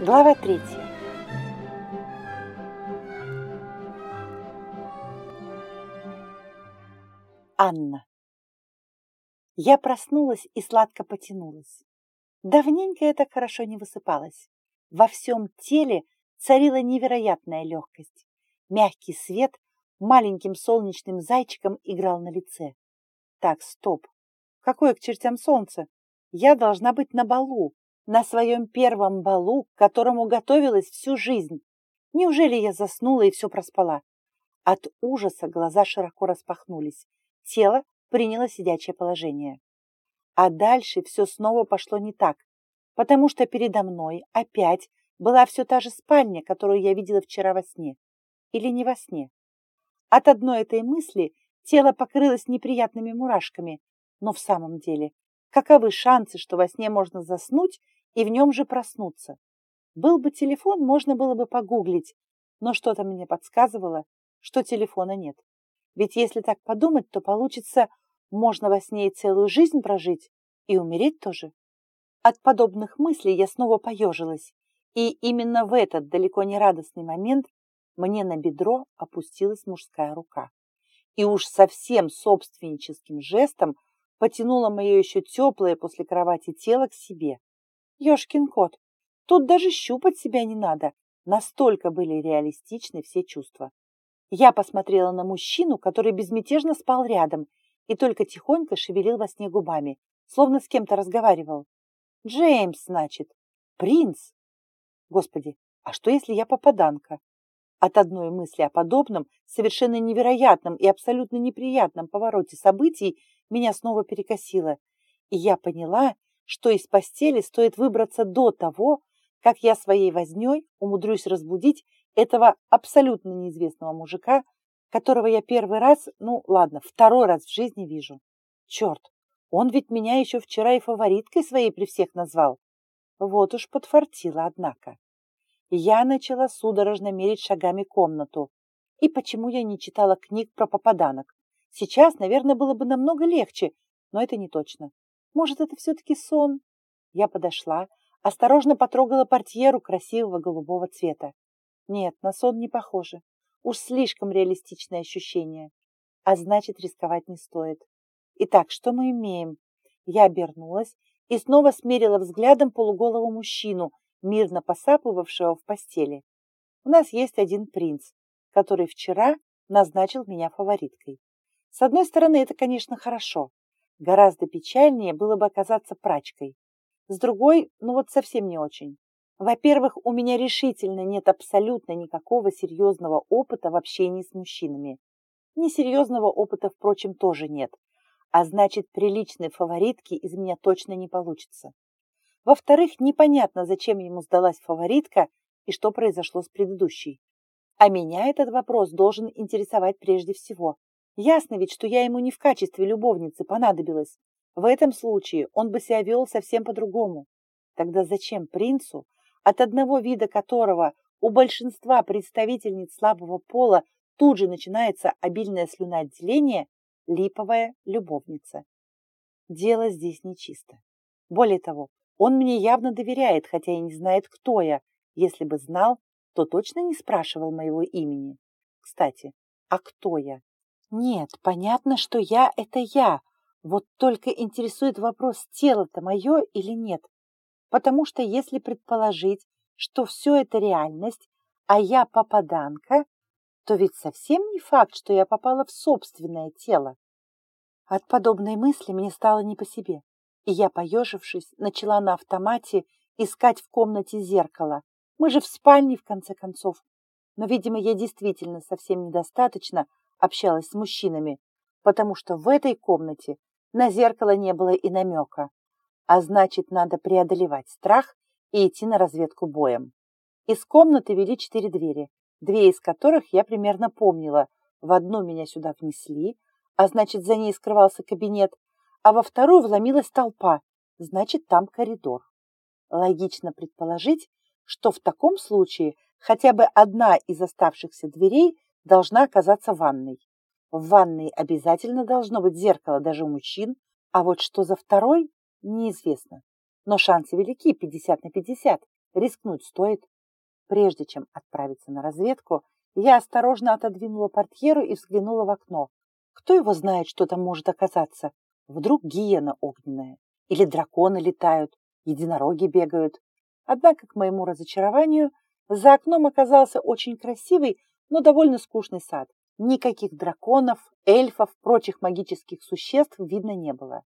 Глава третья. Анна. Я проснулась и сладко потянулась. Давненько я так хорошо не высыпалась. Во всем теле царила невероятная легкость. Мягкий свет маленьким солнечным зайчиком играл на лице. Так, стоп. Какое к чертям солнце? Я должна быть на балу, на своем первом балу, к которому готовилась всю жизнь. Неужели я заснула и все проспала? От ужаса глаза широко распахнулись. Тело приняло сидячее положение. А дальше все снова пошло не так, потому что передо мной опять была все та же спальня, которую я видела вчера во сне. Или не во сне. От одной этой мысли тело покрылось неприятными мурашками, но в самом деле, каковы шансы, что во сне можно заснуть и в нем же проснуться? Был бы телефон, можно было бы погуглить, но что-то мне подсказывало, что телефона нет. Ведь если так подумать, то получится, можно во сне и целую жизнь прожить, и умереть тоже. От подобных мыслей я снова поежилась, и именно в этот далеко не радостный момент мне на бедро опустилась мужская рука. И уж совсем собственническим жестом потянула мое еще теплое после кровати тело к себе. Ёшкин кот, тут даже щупать себя не надо, настолько были реалистичны все чувства. Я посмотрела на мужчину, который безмятежно спал рядом и только тихонько шевелил во сне губами, словно с кем-то разговаривал. Джеймс, значит, принц. Господи, а что, если я попаданка? От одной мысли о подобном, совершенно невероятном и абсолютно неприятном повороте событий меня снова перекосило, и я поняла, что из постели стоит выбраться до того, как я своей вознёй умудрюсь разбудить этого абсолютно неизвестного мужика, которого я первый раз, ну ладно, второй раз в жизни вижу. Черт, он ведь меня еще вчера и фавориткой своей при всех назвал. Вот уж подфартило, однако. Я начала судорожно мерить шагами комнату. И почему я не читала книг про попаданок? Сейчас, наверное, было бы намного легче, но это не точно. Может, это все-таки сон? Я подошла, осторожно потрогала портьеру красивого голубого цвета. Нет, на сон не похоже. Уж слишком реалистичное ощущение. А значит, рисковать не стоит. Итак, что мы имеем? Я обернулась и снова смерила взглядом полуголого мужчину, мирно посапывавшего в постели. У нас есть один принц, который вчера назначил меня фавориткой. С одной стороны, это, конечно, хорошо. Гораздо печальнее было бы оказаться прачкой. С другой, ну вот совсем не очень. Во-первых, у меня решительно нет абсолютно никакого серьезного опыта в общении с мужчинами. Несерьезного опыта, впрочем, тоже нет. А значит, приличной фаворитки из меня точно не получится. Во-вторых, непонятно, зачем ему сдалась фаворитка и что произошло с предыдущей. А меня этот вопрос должен интересовать прежде всего. Ясно ведь, что я ему не в качестве любовницы понадобилась. В этом случае он бы себя вел совсем по-другому. Тогда зачем принцу от одного вида которого у большинства представительниц слабого пола тут же начинается обильное слюноотделение, липовая любовница. Дело здесь нечисто. Более того, он мне явно доверяет, хотя и не знает, кто я. Если бы знал, то точно не спрашивал моего имени. Кстати, а кто я? Нет, понятно, что я — это я. Вот только интересует вопрос, тело-то мое или нет. Потому что если предположить, что все это реальность, а я попаданка, то ведь совсем не факт, что я попала в собственное тело. От подобной мысли мне стало не по себе, и я, поежившись, начала на автомате искать в комнате зеркало. Мы же в спальне, в конце концов. Но, видимо, я действительно совсем недостаточно общалась с мужчинами, потому что в этой комнате на зеркало не было и намека. А значит, надо преодолевать страх и идти на разведку боем. Из комнаты вели четыре двери, две из которых я примерно помнила. В одну меня сюда внесли, а значит, за ней скрывался кабинет, а во вторую вломилась толпа, значит, там коридор. Логично предположить, что в таком случае хотя бы одна из оставшихся дверей должна оказаться ванной. В ванной обязательно должно быть зеркало даже у мужчин, а вот что за второй, неизвестно. Но шансы велики 50 на 50. Рискнуть стоит. Прежде чем отправиться на разведку, я осторожно отодвинула портьеру и взглянула в окно. Кто его знает, что там может оказаться? Вдруг гиена огненная? Или драконы летают, единороги бегают? Однако, к моему разочарованию, за окном оказался очень красивый, но довольно скучный сад. Никаких драконов, эльфов, прочих магических существ видно не было.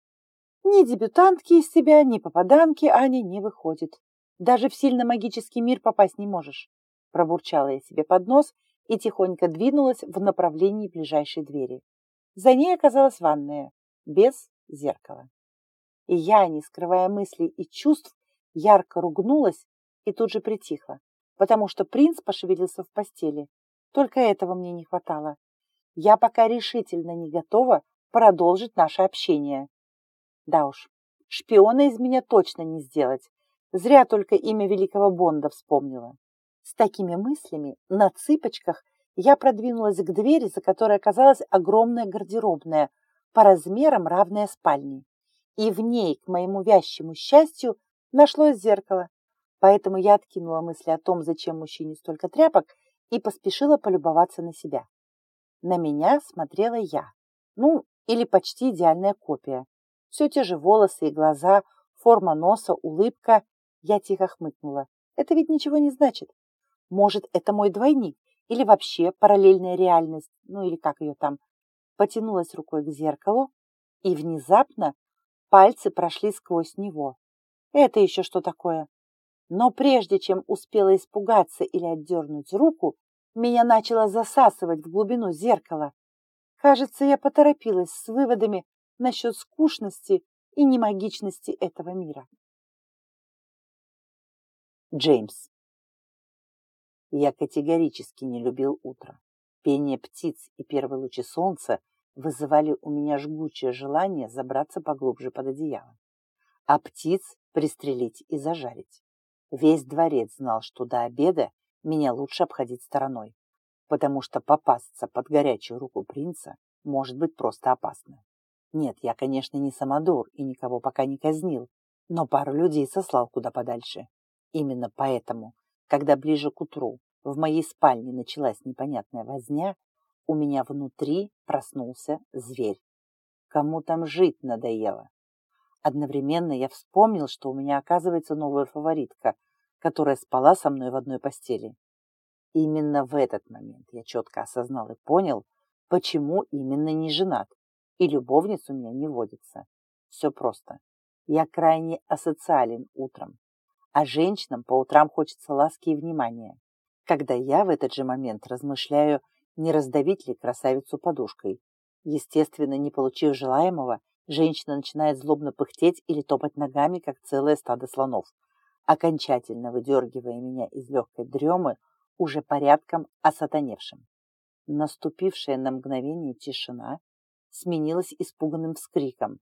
Ни дебютантки из себя, ни попаданки Аня не выходит. Даже в сильно магический мир попасть не можешь. Пробурчала я себе под нос и тихонько двинулась в направлении ближайшей двери. За ней оказалась ванная, без зеркала. И я, не скрывая мыслей и чувств, ярко ругнулась и тут же притихла, потому что принц пошевелился в постели. Только этого мне не хватало. Я пока решительно не готова продолжить наше общение. Да уж, шпиона из меня точно не сделать. Зря только имя великого Бонда вспомнила. С такими мыслями на цыпочках я продвинулась к двери, за которой оказалась огромная гардеробная, по размерам равная спальне. И в ней, к моему вящему счастью, нашлось зеркало. Поэтому я откинула мысли о том, зачем мужчине столько тряпок, и поспешила полюбоваться на себя. На меня смотрела я. Ну, или почти идеальная копия. Все те же волосы и глаза, форма носа, улыбка. Я тихо хмыкнула. Это ведь ничего не значит. Может, это мой двойник или вообще параллельная реальность, ну или как ее там. Потянулась рукой к зеркалу, и внезапно пальцы прошли сквозь него. Это еще что такое? Но прежде чем успела испугаться или отдернуть руку, меня начало засасывать в глубину зеркала. Кажется, я поторопилась с выводами насчет скучности и немагичности этого мира. Джеймс. Я категорически не любил утро. Пение птиц и первые лучи солнца вызывали у меня жгучее желание забраться поглубже под одеяло. А птиц пристрелить и зажарить. Весь дворец знал, что до обеда меня лучше обходить стороной, потому что попасться под горячую руку принца может быть просто опасно. Нет, я, конечно, не самодур и никого пока не казнил, но пару людей сослал куда подальше. Именно поэтому, когда ближе к утру в моей спальне началась непонятная возня, у меня внутри проснулся зверь. Кому там жить надоело? Одновременно я вспомнил, что у меня оказывается новая фаворитка, которая спала со мной в одной постели. Именно в этот момент я четко осознал и понял, почему именно не женат, и любовниц у меня не водится. Все просто. Я крайне асоциален утром а женщинам по утрам хочется ласки и внимания. Когда я в этот же момент размышляю, не раздавить ли красавицу подушкой. Естественно, не получив желаемого, женщина начинает злобно пыхтеть или топать ногами, как целое стадо слонов, окончательно выдергивая меня из легкой дремы, уже порядком осатаневшим. Наступившая на мгновение тишина сменилась испуганным вскриком,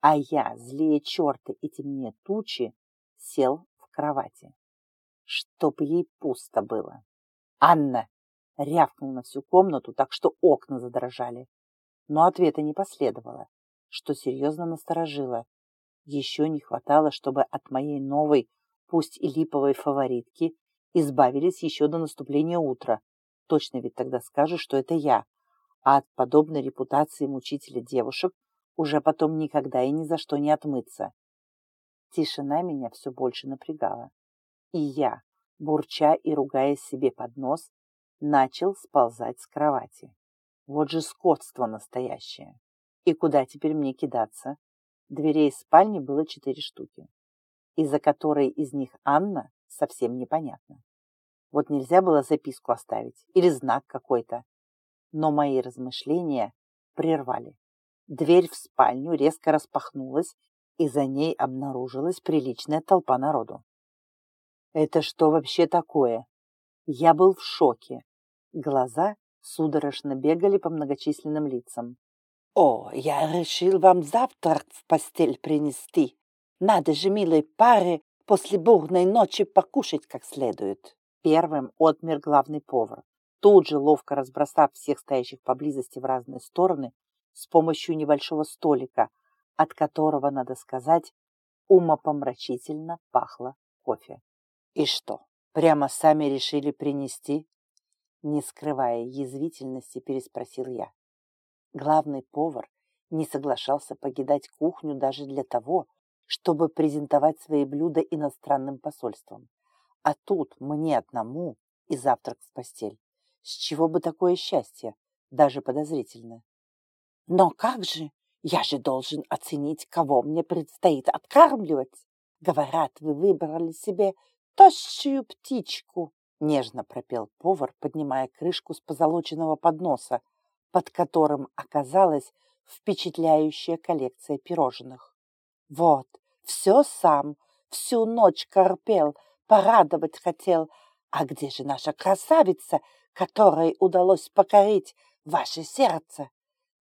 а я, злее черта и темнее тучи, сел кровати. Чтоб ей пусто было. «Анна!» — рявкнул на всю комнату, так что окна задрожали. Но ответа не последовало, что серьезно насторожило. Еще не хватало, чтобы от моей новой, пусть и липовой фаворитки, избавились еще до наступления утра. Точно ведь тогда скажешь, что это я. А от подобной репутации мучителя девушек уже потом никогда и ни за что не отмыться. Тишина меня все больше напрягала. И я, бурча и ругаясь себе под нос, начал сползать с кровати. Вот же скотство настоящее. И куда теперь мне кидаться? Дверей спальни было четыре штуки, из-за которой из них Анна совсем непонятно. Вот нельзя было записку оставить или знак какой-то. Но мои размышления прервали. Дверь в спальню резко распахнулась, и за ней обнаружилась приличная толпа народу. Это что вообще такое? Я был в шоке. Глаза судорожно бегали по многочисленным лицам. «О, я решил вам завтрак в постель принести. Надо же, милой паре, после бурной ночи покушать как следует». Первым отмер главный повар, тут же ловко разбросав всех стоящих поблизости в разные стороны с помощью небольшого столика, от которого, надо сказать, умопомрачительно пахло кофе. И что, прямо сами решили принести? Не скрывая язвительности, переспросил я. Главный повар не соглашался покидать кухню даже для того, чтобы презентовать свои блюда иностранным посольствам. А тут мне одному и завтрак в постель. С чего бы такое счастье, даже подозрительно. Но как же? Я же должен оценить, кого мне предстоит откармливать. Говорят, вы выбрали себе тощую птичку. Нежно пропел повар, поднимая крышку с позолоченного подноса, под которым оказалась впечатляющая коллекция пирожных. Вот, все сам, всю ночь корпел, порадовать хотел. А где же наша красавица, которой удалось покорить ваше сердце?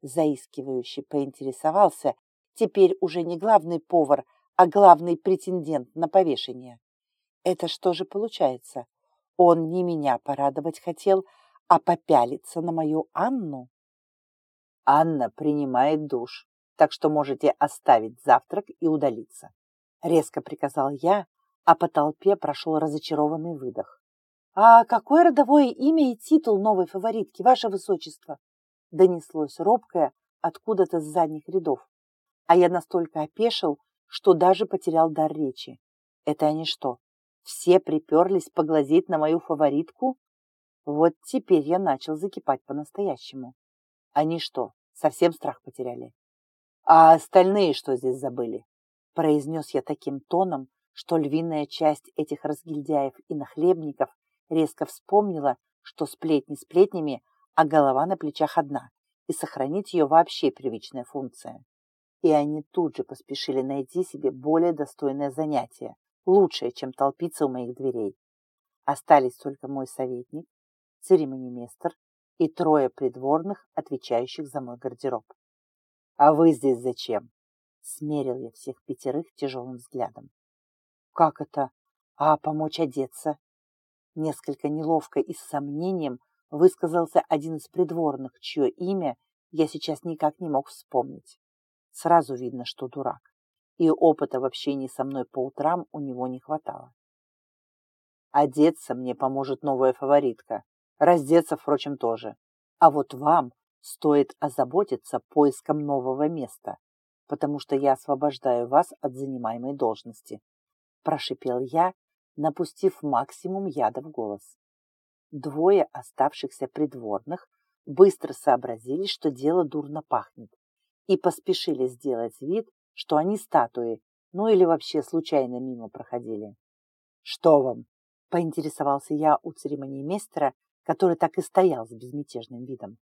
Заискивающе поинтересовался теперь уже не главный повар, а главный претендент на повешение. Это что же получается? Он не меня порадовать хотел, а попялиться на мою Анну? Анна принимает душ, так что можете оставить завтрак и удалиться. Резко приказал я, а по толпе прошел разочарованный выдох. «А какое родовое имя и титул новой фаворитки, ваше высочество?» Донеслось робкое откуда-то с задних рядов. А я настолько опешил, что даже потерял дар речи. Это они что, все приперлись поглазеть на мою фаворитку? Вот теперь я начал закипать по-настоящему. Они что, совсем страх потеряли? А остальные что здесь забыли? Произнес я таким тоном, что львиная часть этих разгильдяев и нахлебников резко вспомнила, что сплетни сплетнями, а голова на плечах одна, и сохранить ее вообще привычная функция. И они тут же поспешили найти себе более достойное занятие, лучшее, чем толпиться у моих дверей. Остались только мой советник, церемонимейстер и трое придворных, отвечающих за мой гардероб. «А вы здесь зачем?» Смерил я всех пятерых тяжелым взглядом. «Как это? А помочь одеться?» Несколько неловко и с сомнением высказался один из придворных, чье имя я сейчас никак не мог вспомнить. Сразу видно, что дурак, и опыта в общении со мной по утрам у него не хватало. Одеться мне поможет новая фаворитка, раздеться, впрочем, тоже. А вот вам стоит озаботиться поиском нового места, потому что я освобождаю вас от занимаемой должности. Прошипел я, напустив максимум яда в голос. Двое оставшихся придворных быстро сообразили, что дело дурно пахнет, и поспешили сделать вид, что они статуи, ну или вообще случайно мимо проходили. «Что вам?» – поинтересовался я у церемониймейстера, который так и стоял с безмятежным видом.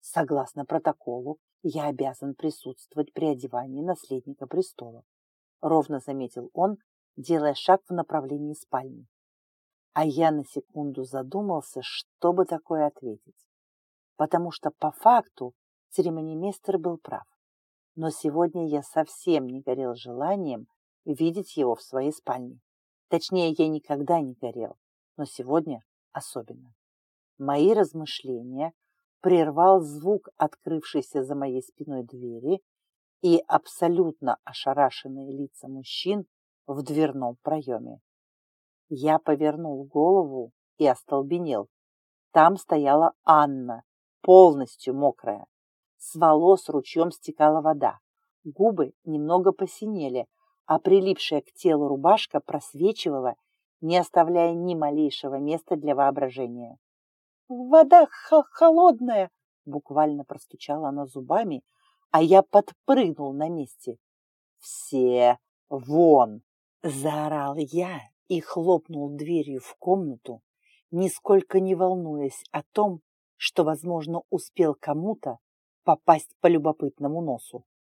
Согласно протоколу, я обязан присутствовать при одевании наследника престола, ровно заметил он, делая шаг в направлении спальни. А я на секунду задумался, что бы такое ответить. Потому что по факту церемонимейстер был прав. Но сегодня я совсем не горел желанием видеть его в своей спальне. Точнее, я никогда не горел, но сегодня особенно. Мои размышления прервал звук открывшейся за моей спиной двери и абсолютно ошарашенные лица мужчин в дверном проеме. Я повернул голову и остолбенел. Там стояла Анна, полностью мокрая. С волос ручьем стекала вода. Губы немного посинели, а прилипшая к телу рубашка просвечивала, не оставляя ни малейшего места для воображения. «Вода холодная!» Буквально простучала она зубами, а я подпрыгнул на месте. «Все вон!» — заорал я и хлопнул дверью в комнату, нисколько не волнуясь о том, что, возможно, успел кому-то попасть по любопытному носу.